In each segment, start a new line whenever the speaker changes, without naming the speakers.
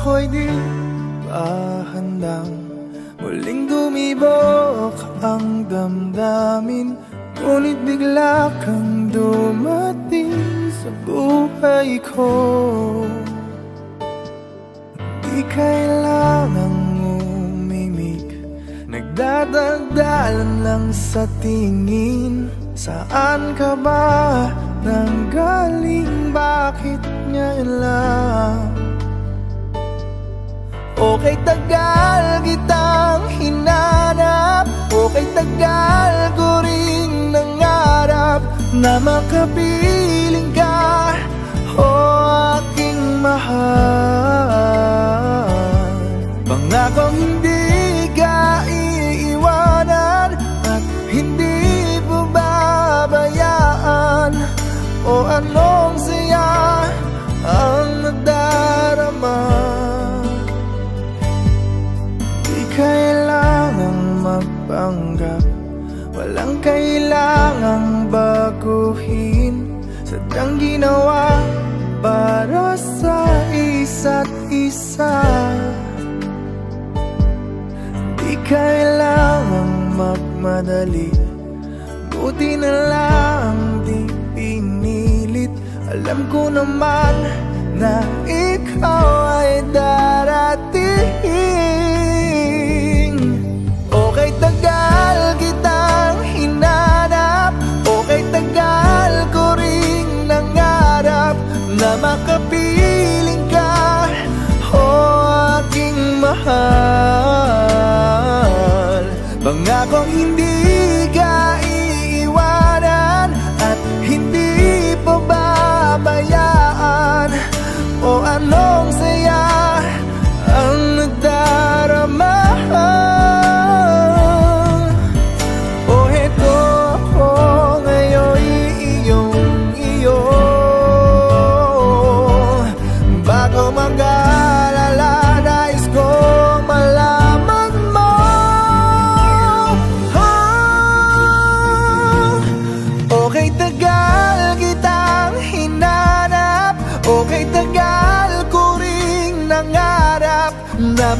Akala ko'y di pa handang Muling dumibok ang damdamin Ngunit bigla kang dumating sa buhay ko Di kailangang umimik Nagdadagdalan lang sa tingin Saan ka ba nanggaling? Bakit ngayon lang? Okay tagal kitang hinanap. Okay tagal ko rin nangarap Na makapiling ka O aking mahal. Pangakong hindi ka iiwanan At hindi babayaan. O anong saya ang nadarama kailangang magpanggap Walang kailangang baguhin. Sadyang ginawa para sa isa't isa. Di kailangang magmadali. Buti na lang di pinilit. Alam ko naman na ikaw ay darating tagal ko ring nangarap Na makapiling ka O aking mahal. Pangakong hindi ka iiwanan At hindi pababayaan O anong saya Na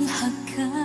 muli mong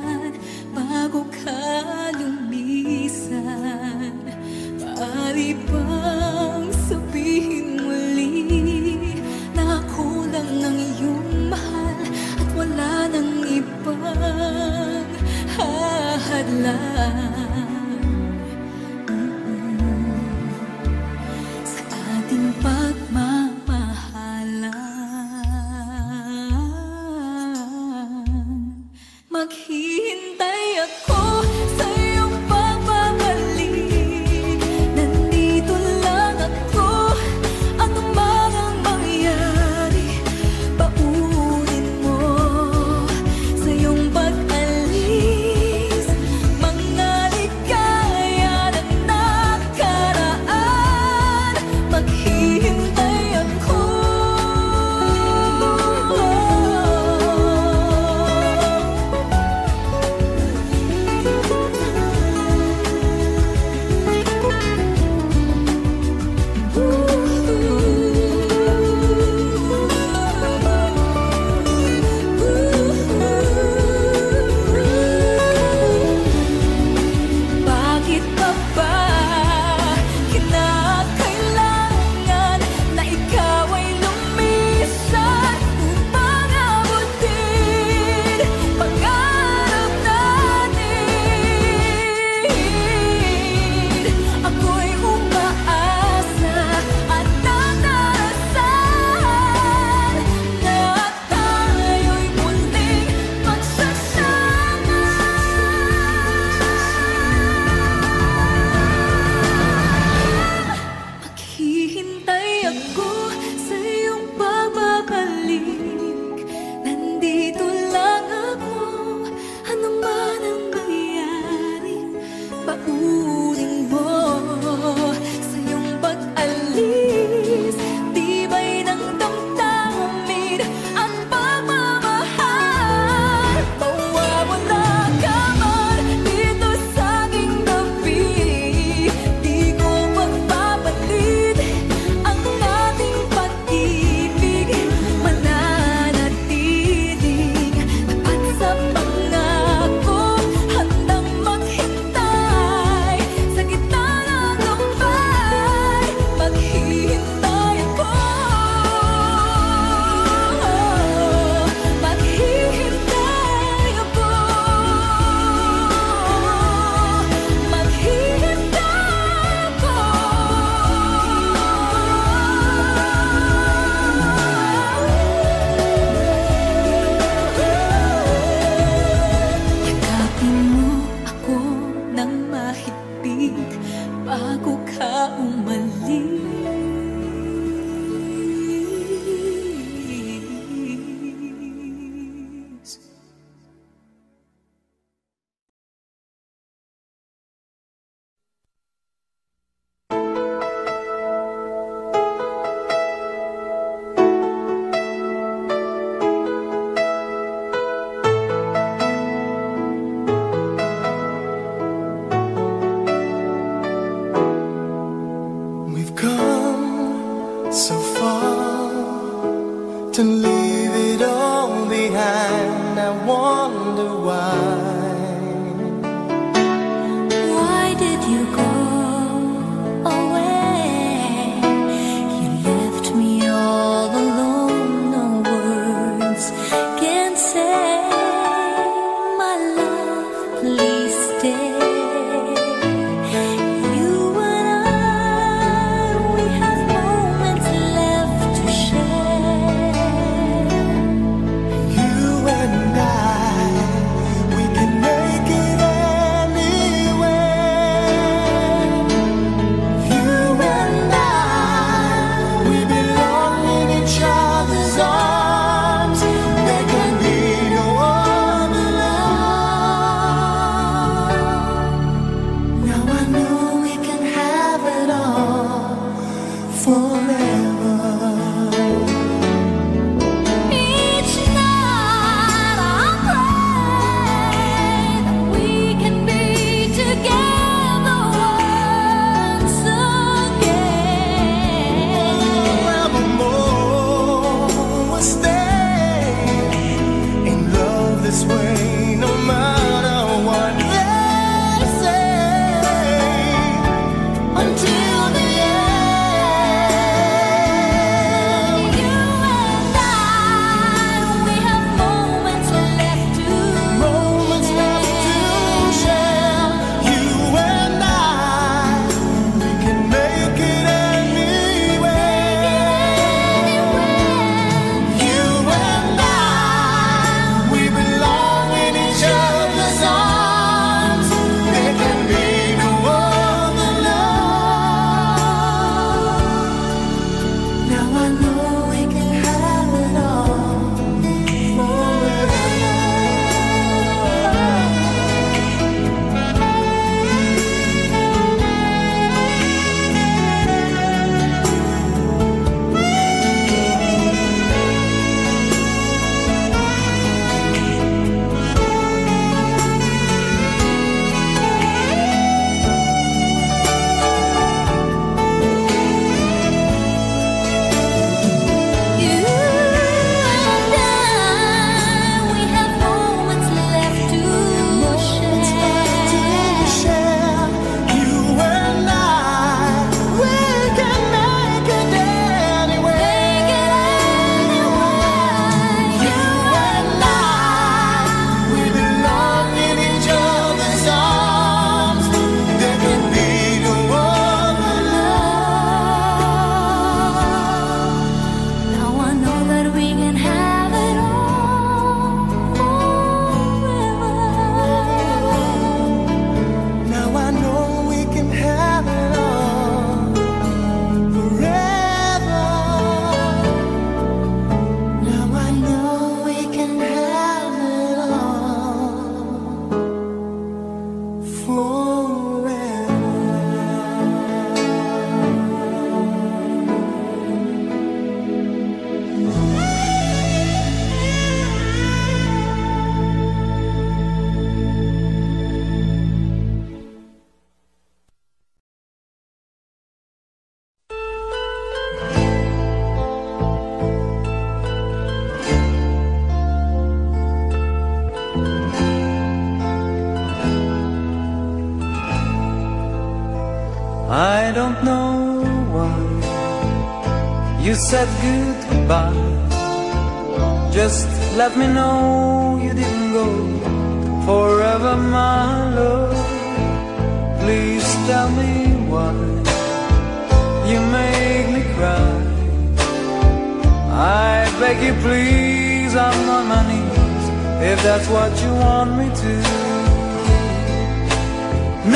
you please,
I'm on my knees if that's what you want me to.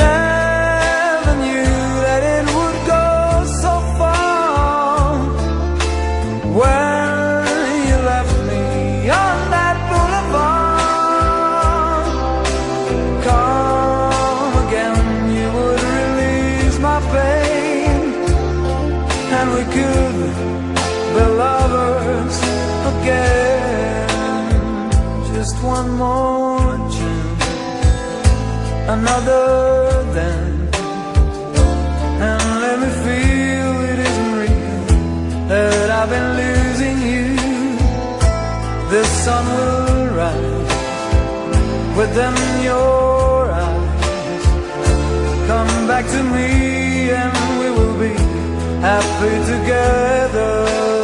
Never knew that it would go so far. Well, another dance And let me feel it isn't real That I've been losing you. The sun will rise Within your eyes. Come back to me and we will be Happy together.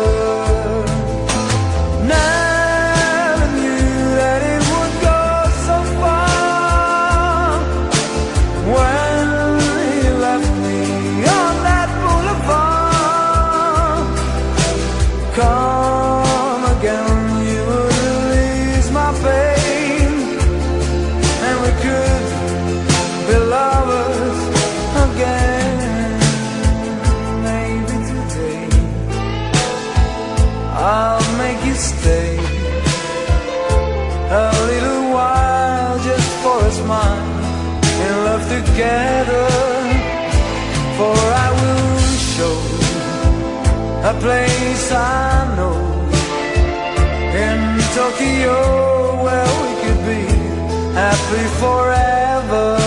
together For I will show A place I know. In Tokyo where we could be Happy forever.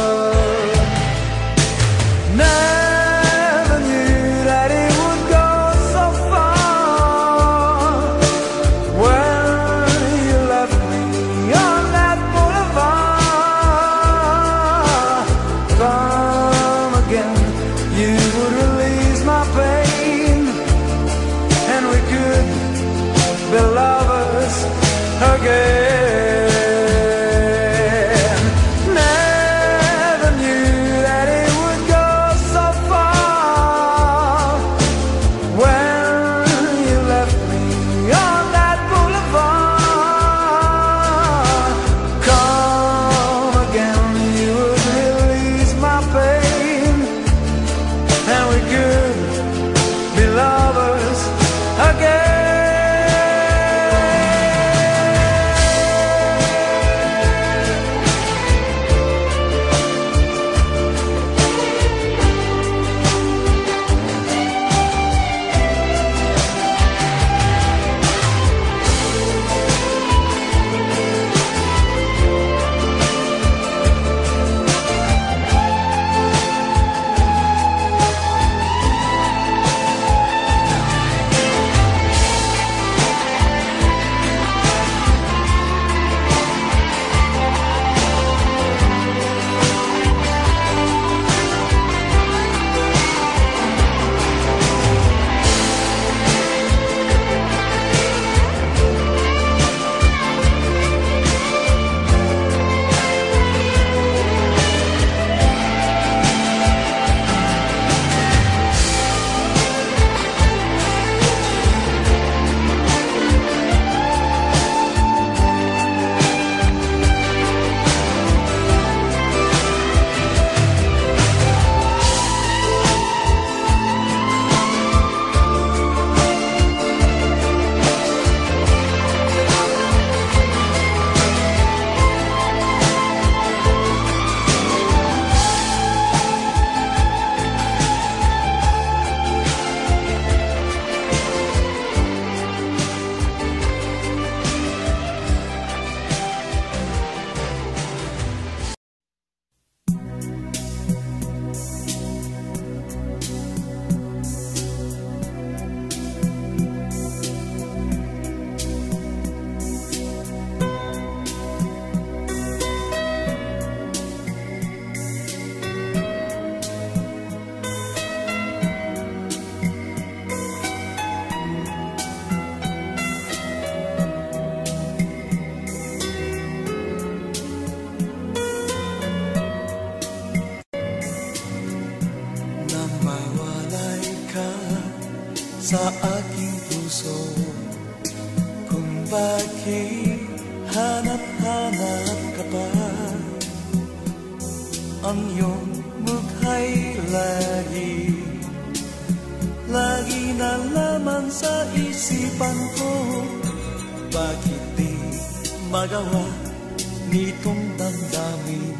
nitong damdamin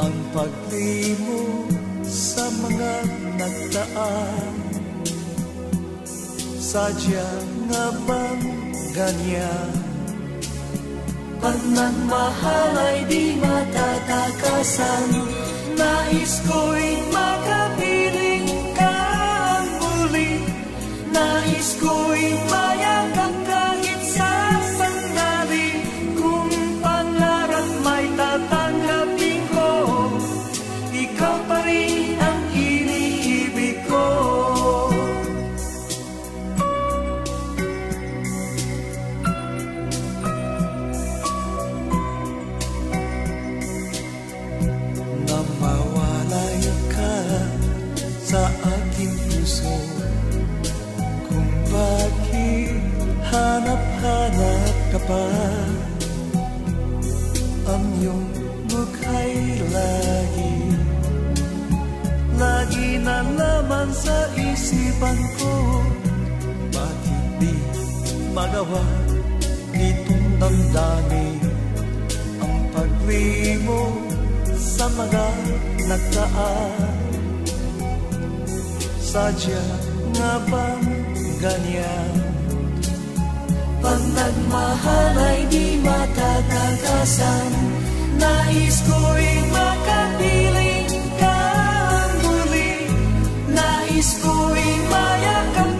ang paglimo sa mga nagtaan
sadya nga bang ganyan? Pagmamahal ay di matatakasan. Nais ko'y makapiling ka ang muli. Nais ko'y mayakap isipan ko. Di magawa Itong damdamin? Ang pag-uwi Sa mga nagtaan Sadya na bang ganyan? Pag nagmahal ay di matatagasan Nais ko'y makapiling ka. Diyos ko'y
mayakan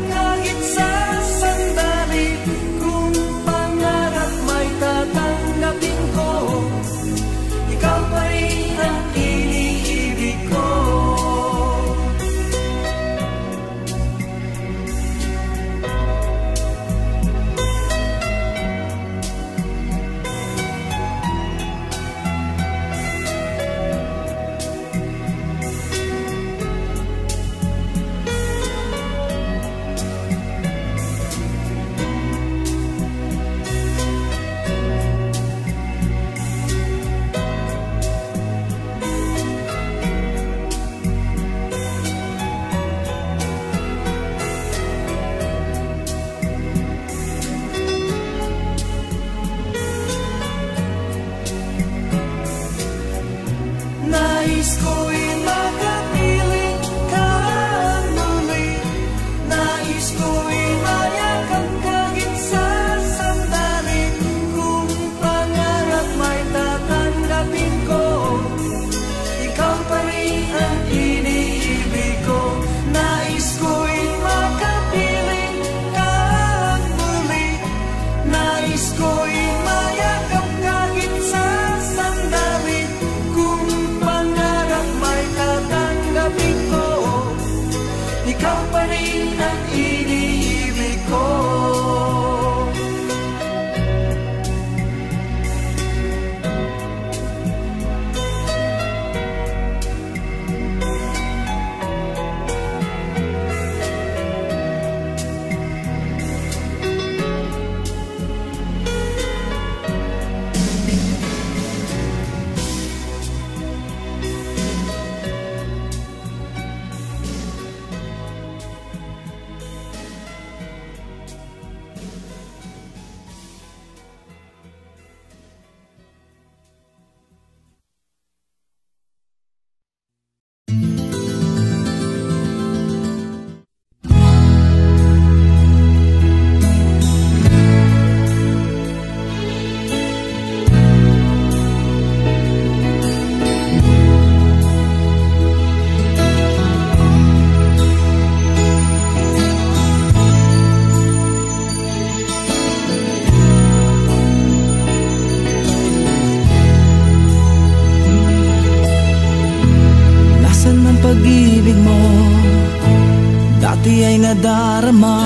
Dharma.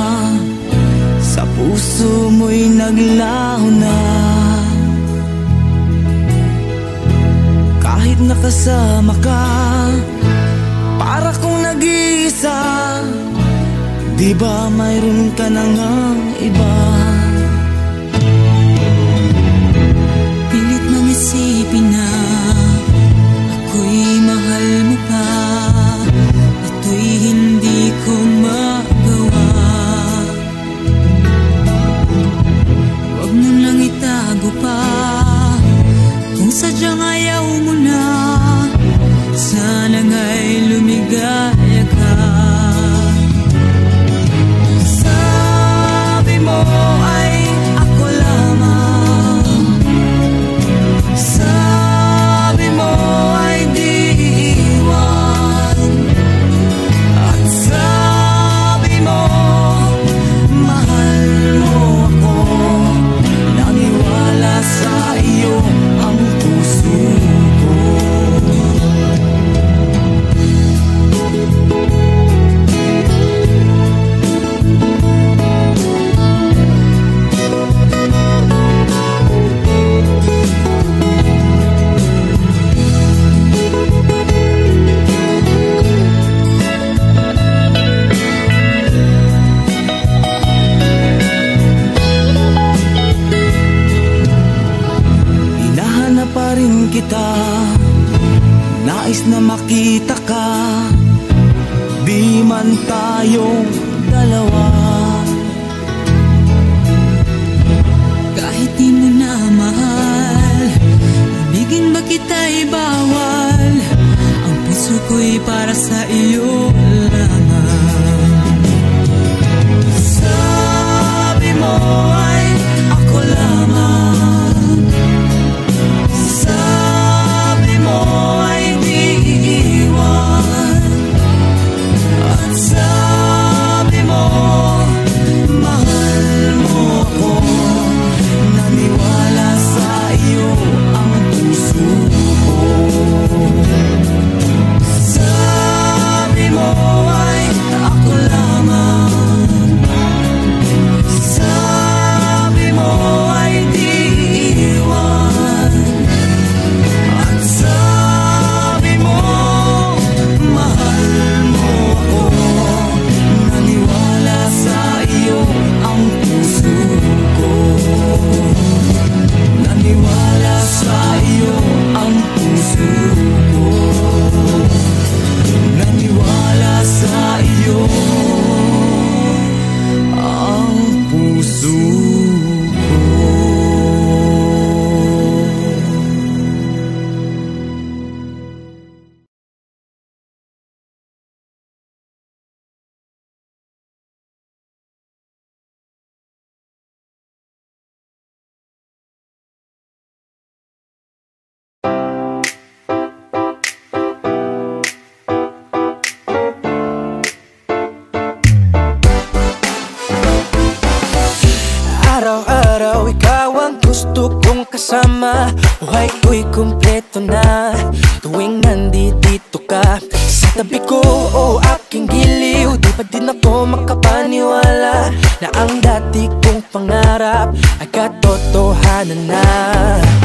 Araw-araw ikaw ang gusto kong kasama. Buhay ko'y kumpleto na. Tuwing nandito ka Sa tabi ko o aking giliw Di pa din ako makapaniwala Na ang dati kong pangarap Ay katotohanan na.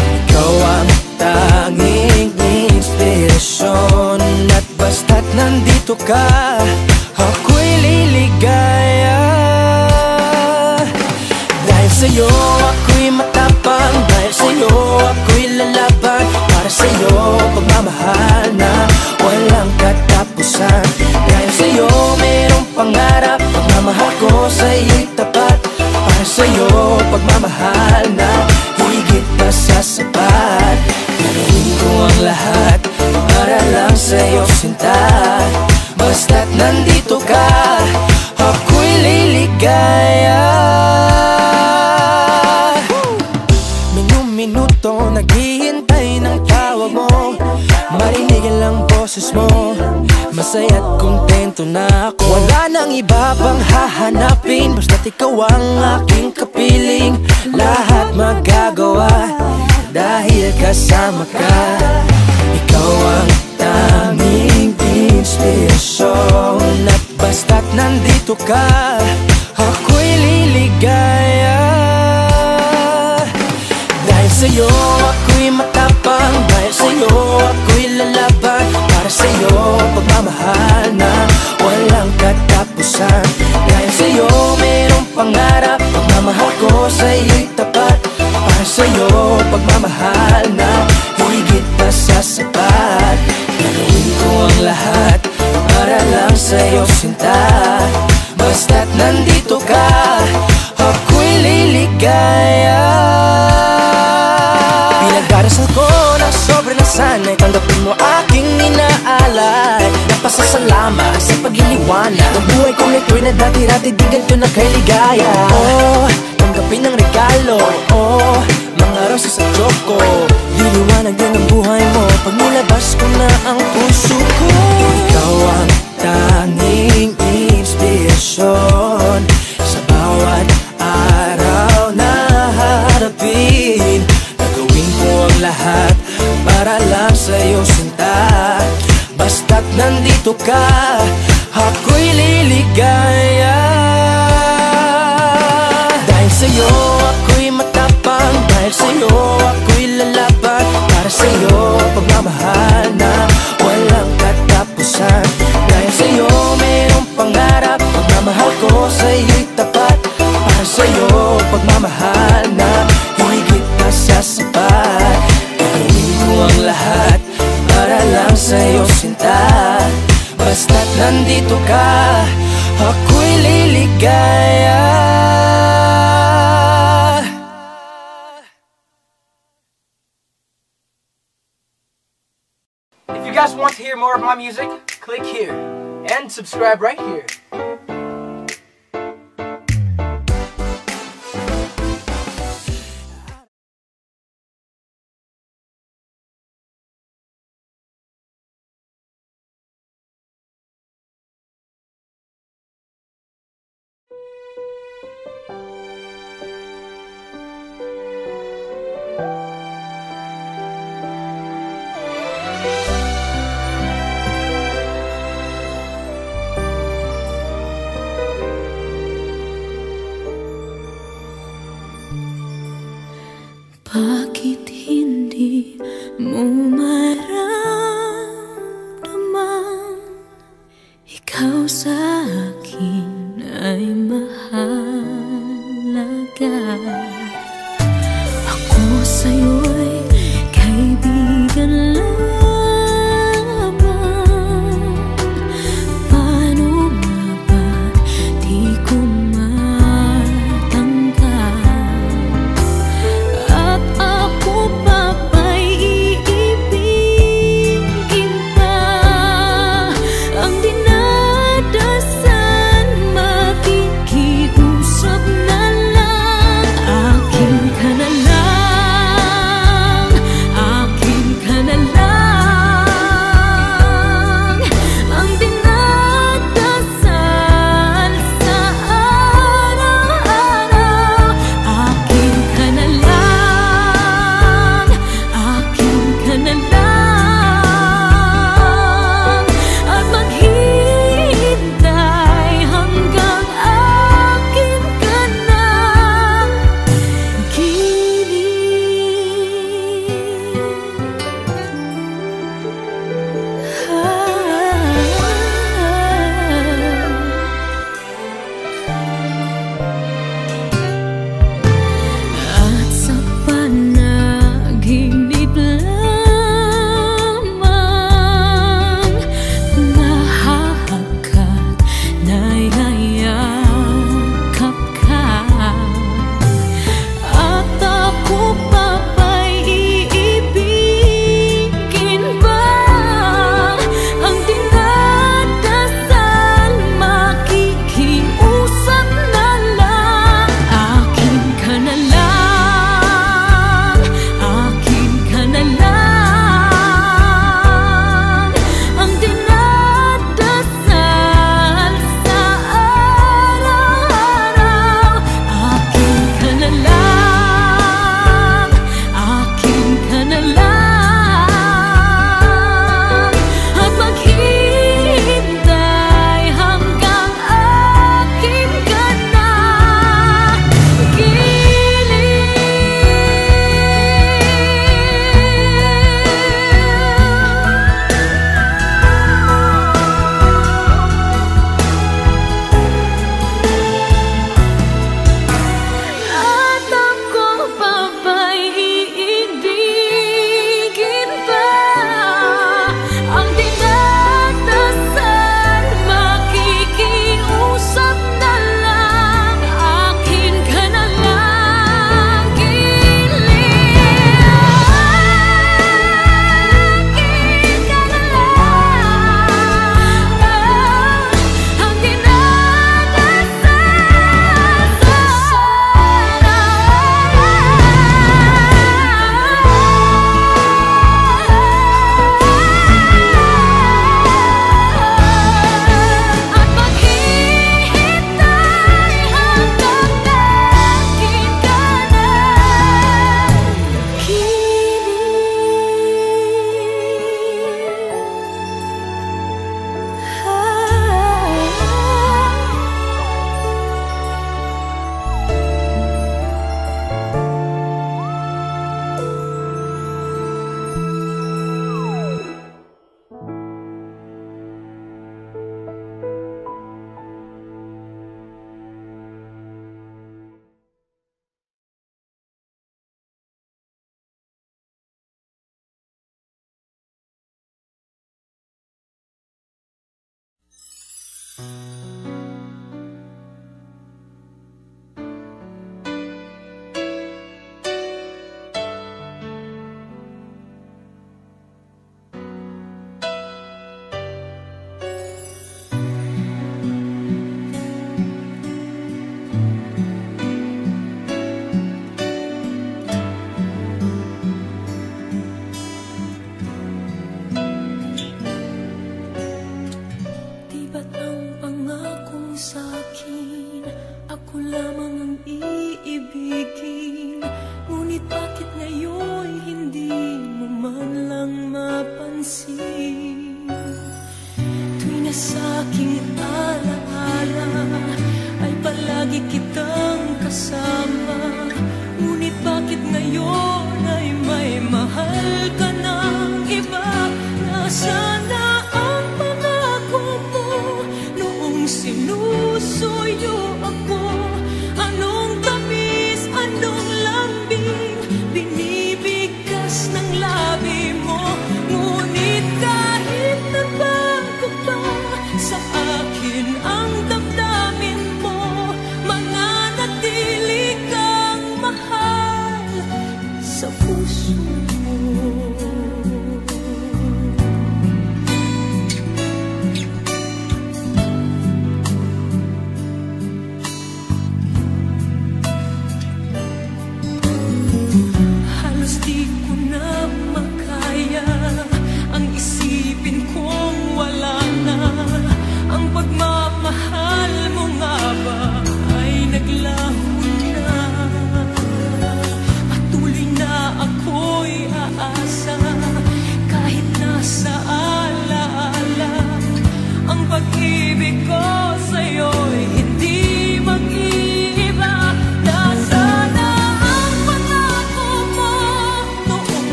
Ikaw ang tanging inspirasyon At basta't nandito ka Ako'y liligaya sa'yo ako'y matapang. Dahil sa'yo ako'y lalaban. Para sa'yo pagmamahal na walang katapusan. Dahil sa'yo mayroong pangarap. Pagmamahal ko sa'yo'y tapat. Para sa'yo pagmamahal na higit pa sa sapat. Gagawin ko ang lahat. Para lang sa'yo sinta Basta't nandito ka Ako'y liligaya boses mo. Masaya't kontento na ako. Wala nang iba pang hahanapin. Basta't ikaw ang aking kapiling. Lahat magagawa Dahil kasama ka. Ikaw ang tanging inspirasyon. At basta't nandito ka Ako'y liligaya. Dahil sa'yo ako'y matapang. Dahil sa'yo ako'y sa'yo pagmamahal na walang katapusan. Dahil sa'yo mayroong pangarap. Pagmamahal ko sa'yo'y tapat. Para sa'yo pagmamahal na higit pa sa sapat. Gagawin ko ang lahat para lang sa'yo sinta. Basta't nandito ka Ako'y liligaya. Pinagdarasal ko ng sobrang nasanay Tanggapin mo aking inaalay Napasasalamat sa pag-iliwanag. Ng buhay kong ito'y na dati-dati Di ganito na kay ligaya Oh, tanggapin ang regalo. Oh, mga rosas at choco Liliwanag din ang buhay mo. Pag nilabas ko na ang puso ko. Ikaw ang tanging inspirasyon Sa bawat araw na harapin. Gagawin ko ang lahat para lang sa'yo Basta't nandito ka, ako'y liligaya. Dahil sa'yo ako'y matapang. Dahil sa'yo ako'y lalaban. Para sa'yo pagmamahal na
nandito ka Ako'y liligaya
If you guys want to hear more of my music, click here and subscribe right here.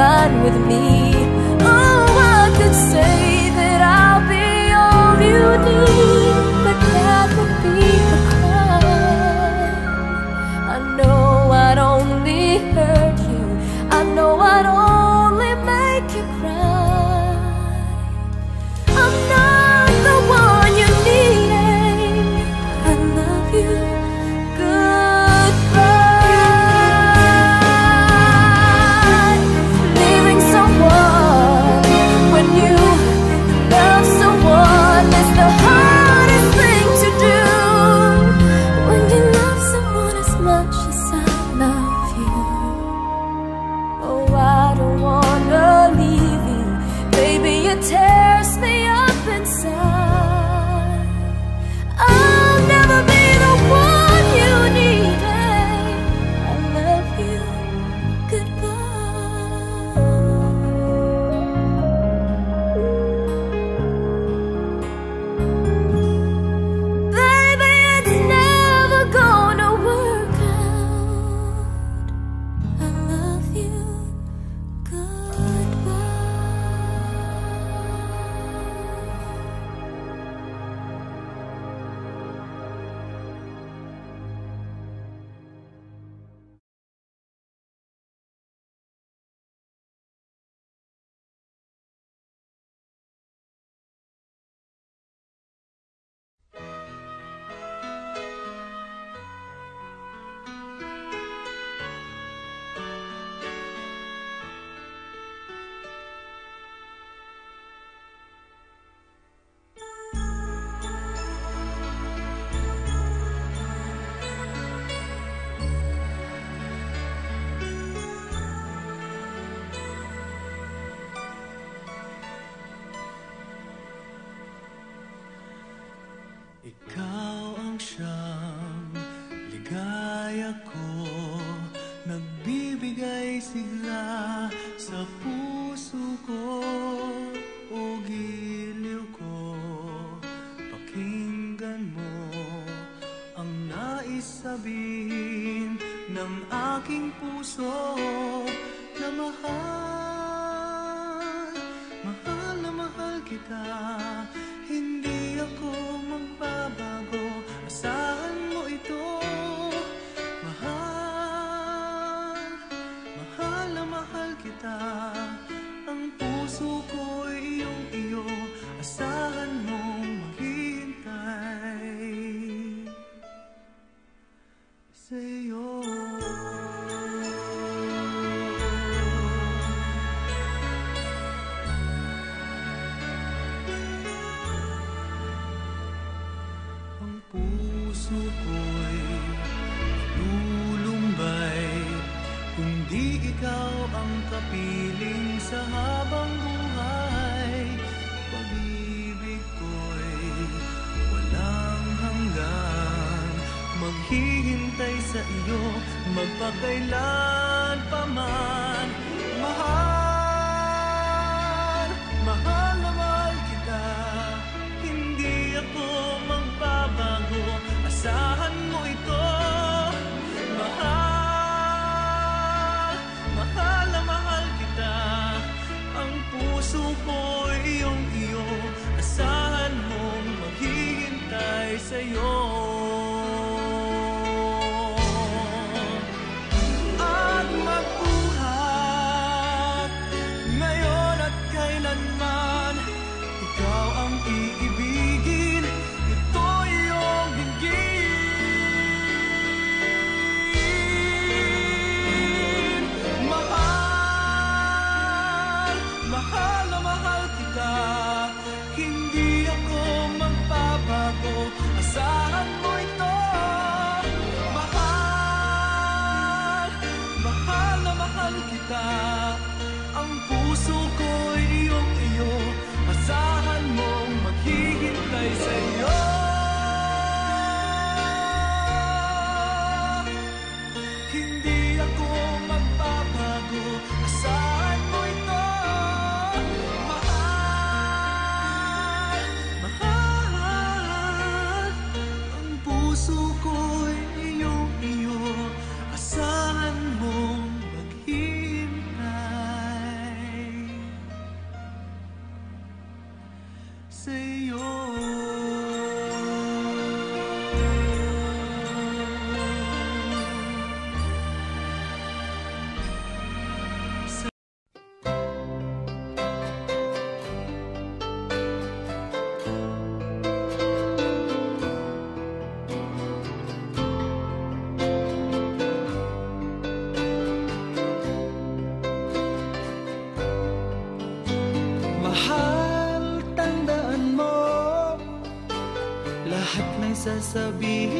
fun with me.
sabihin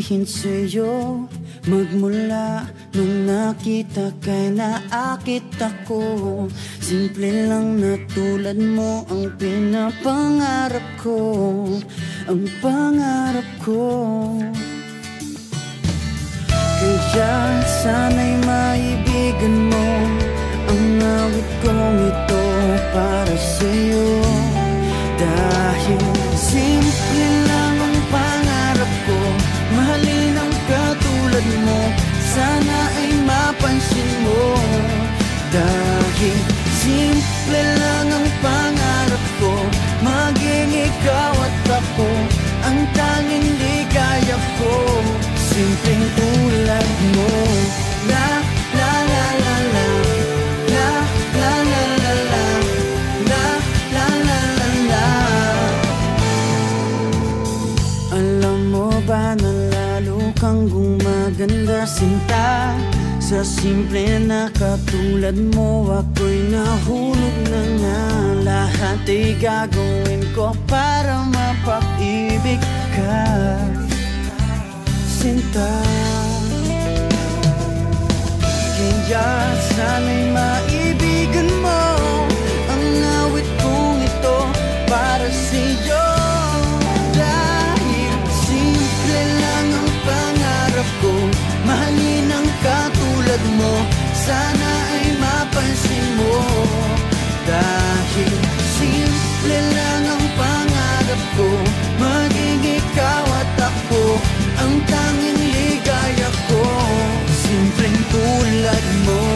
sabihin sa'yo Magmula nung nakita ka naakit ako. Simple lang na tulad mo ang pinapangarap ko Ang pangarap ko. Kaya sana'y maibigan mo Ang awit kong ito para sa'yo. Dahil simple Sana ay mapansin mo. Dahil simple lang ang pangarap ko. Maging ikaw at ako Ang tanging di kaya ko. Simpleng tulad mo Dahil nagkasinta Sa simple na katulad mo. Ako'y nahulog na nga. Lahat ay gagawin ko Para mapag-ibig ka. Sinta. Kaya sana'y maibig mo Sana ay mapansin mo. Dahil simple lang ang pangarap ko Maging ikaw at ako Ang tanging ligaya ko. Simpleng tulad mo.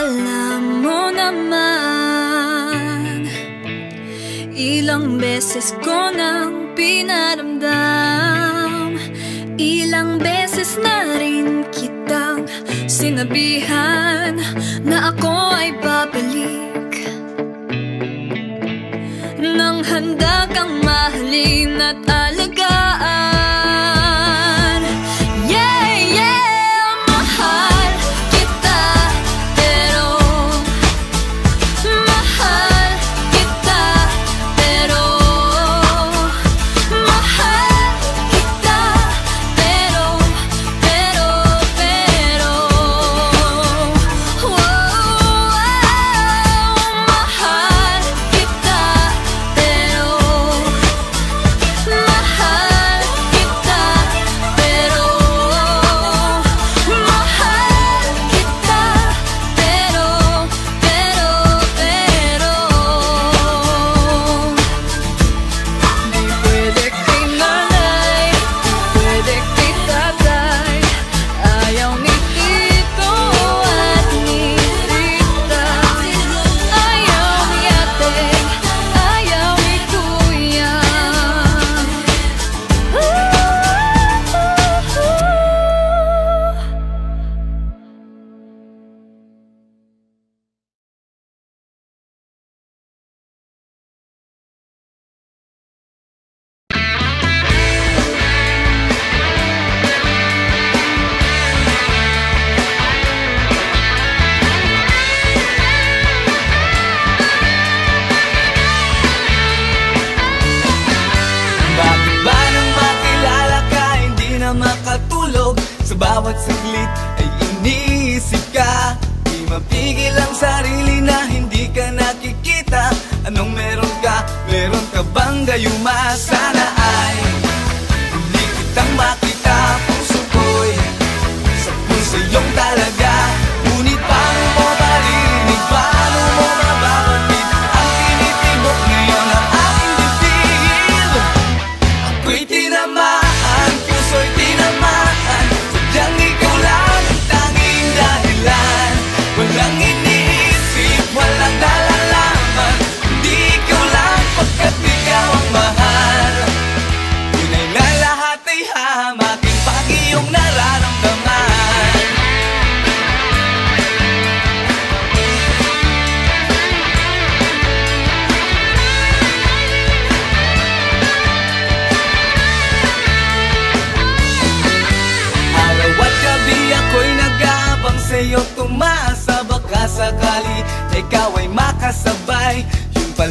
Alam mo naman Ilang beses ko nang pinaramdam. Ilang beses na rin kitang sinabihan Na ako ay babalik. Nang handa kang mahalin at
alag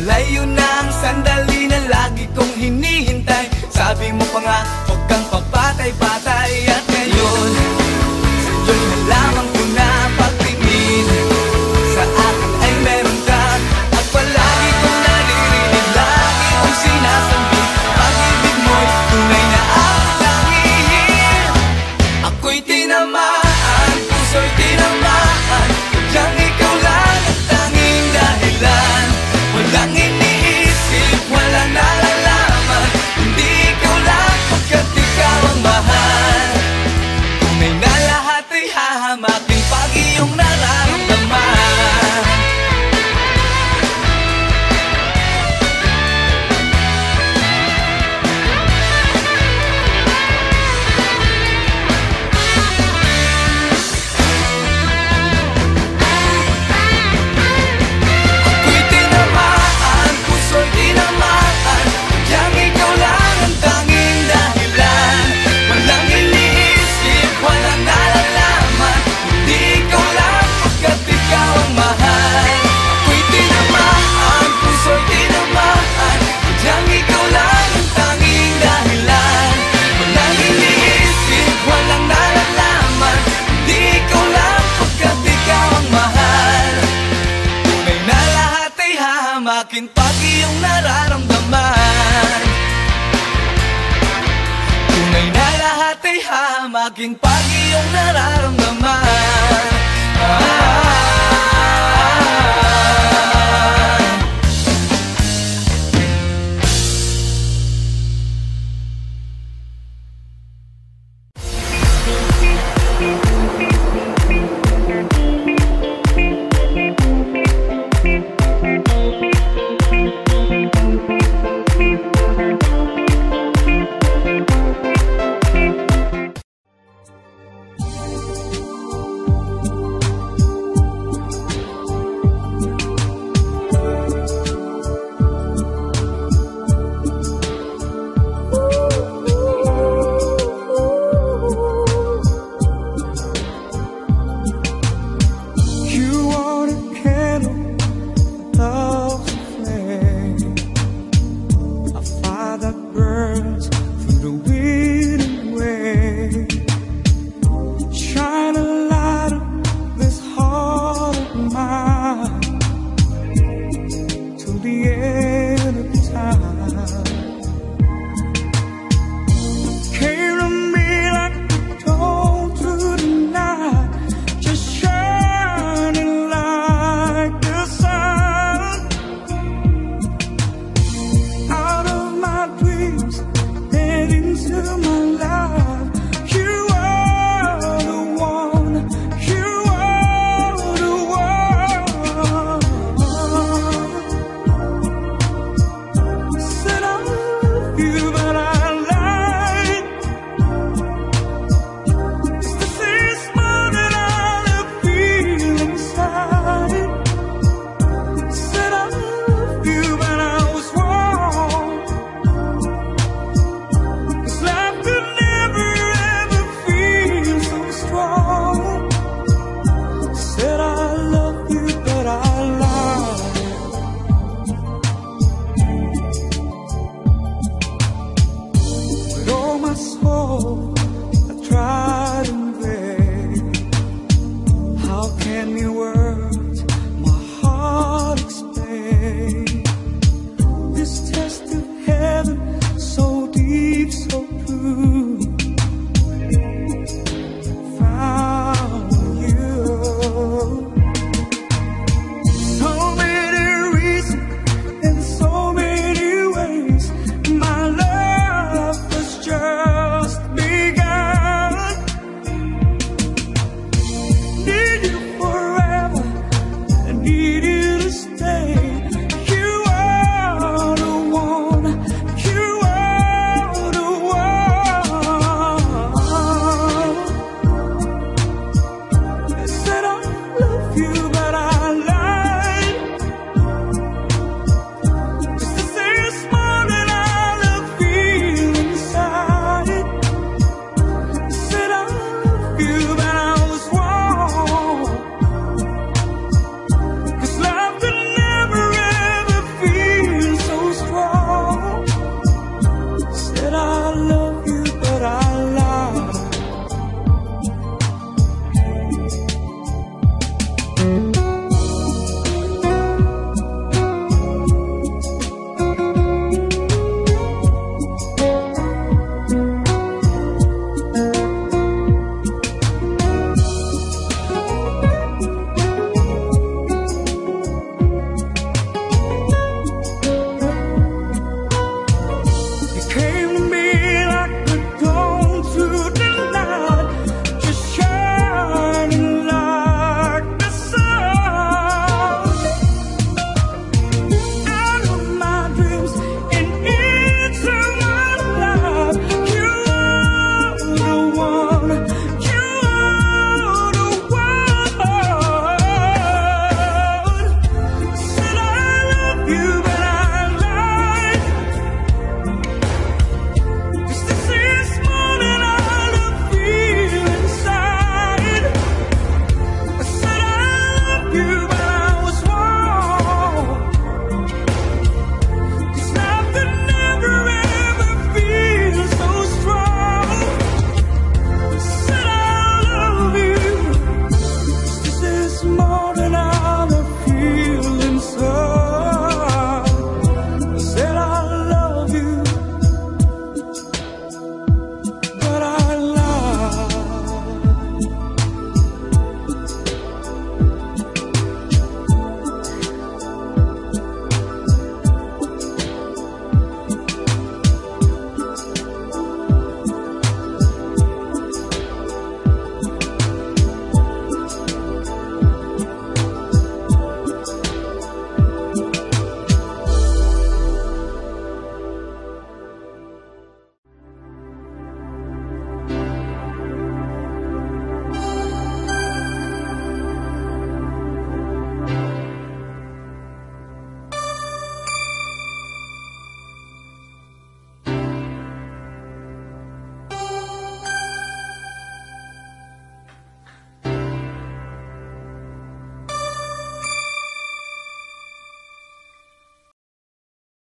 Layo na ang sandali na lagi kong hinihintay. Sabi mo pa nga, huwag kang papatay-patay